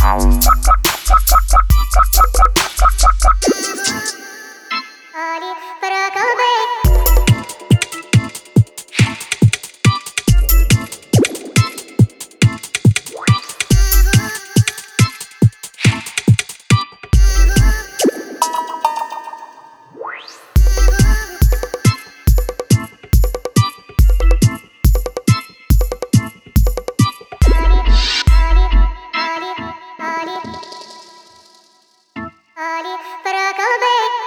Ow.